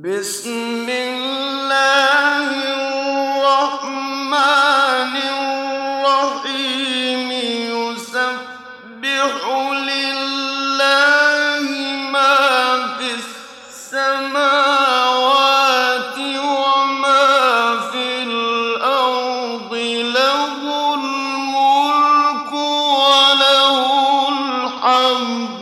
بسم الله الرحمن الرحيم. يسبح لله ما في السماوات وما في الأرض. له الملك وله الحمد.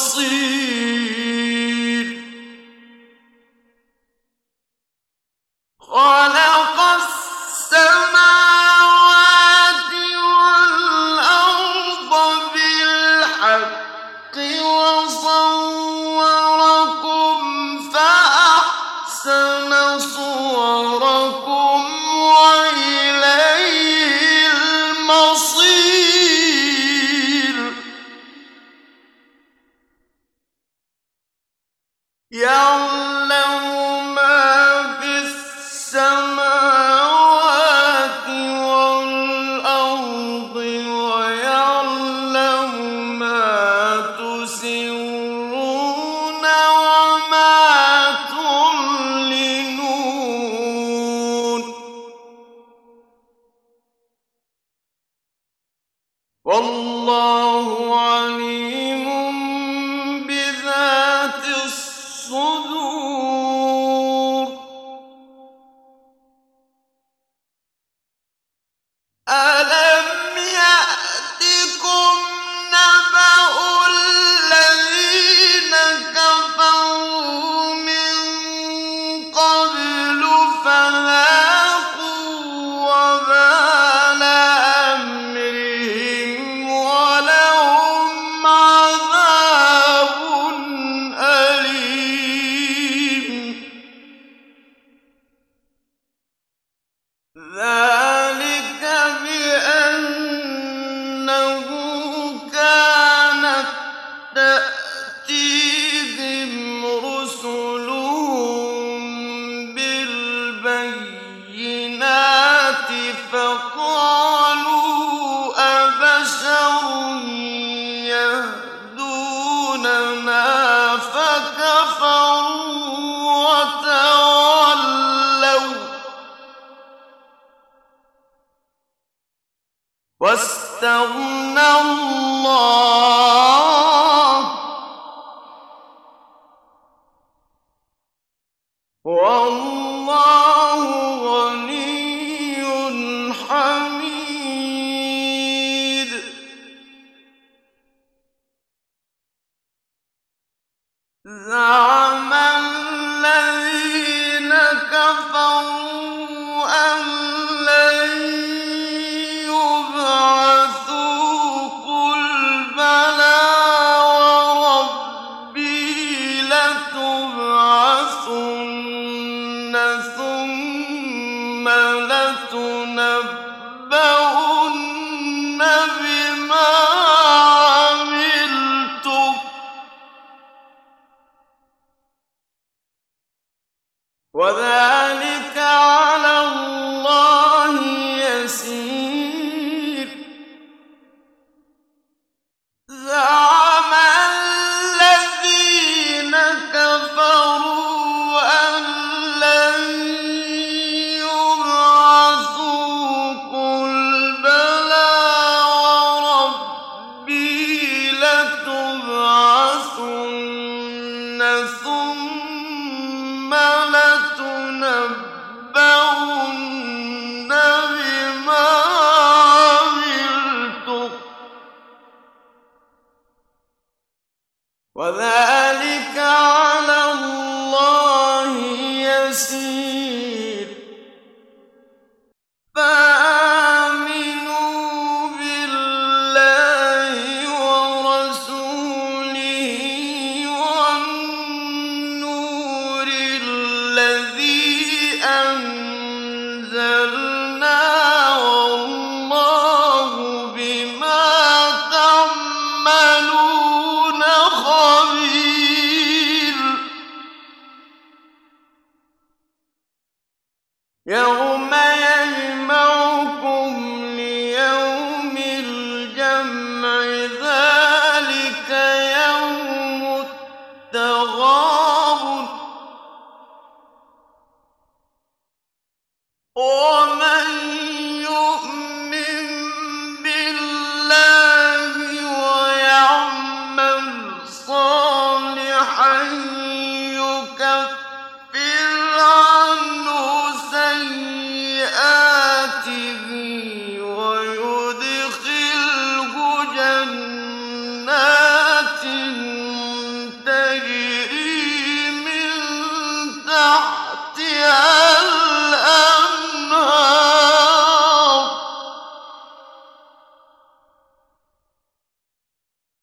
see. ذلك بأنه كانت تأتيهم رسلهم بالبينات فقالوا أبشر يهدوننا الله ثم لتنبؤن يوم يجمعكم ليوم الجمع ذلك يوم التغابن. ومن حي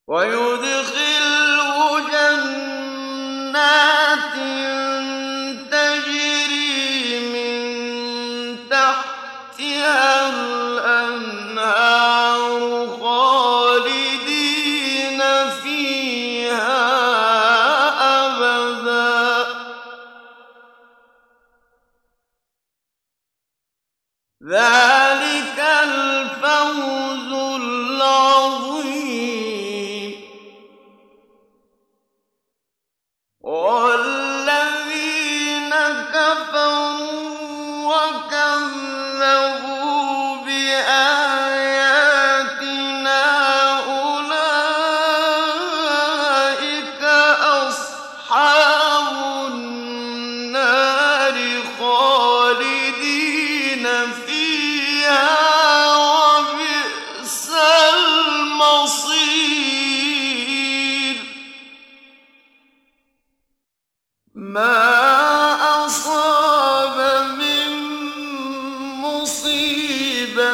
ويدخله جنات تجري من تحتها الأنهار خالدين فيها أبدا. ذلك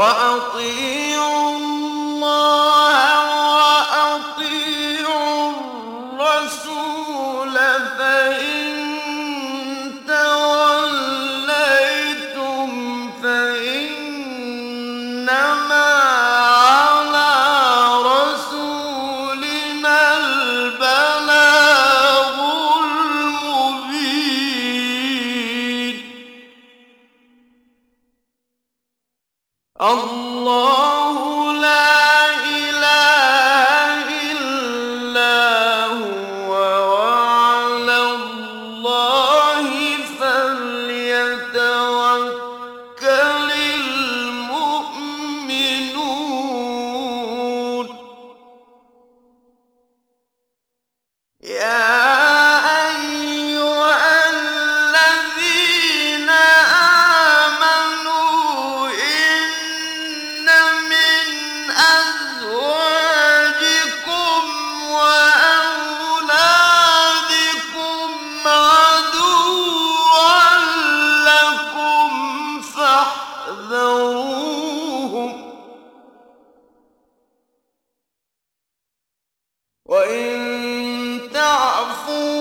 وأطيعوا تعفوا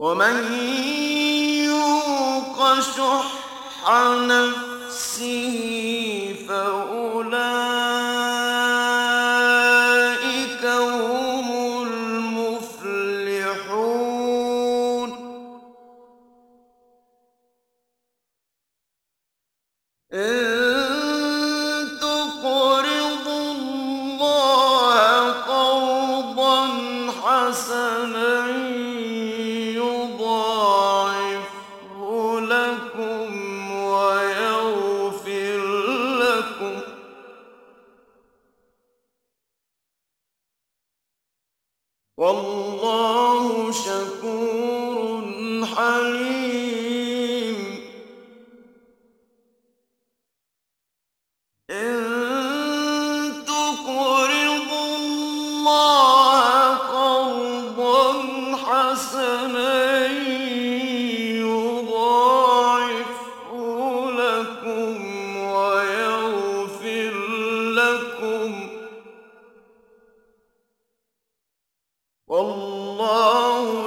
ومن يوق شح نفسه فأولئك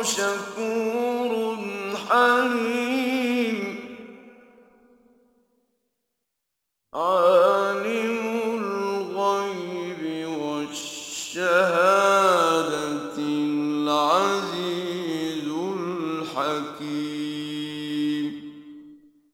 شكور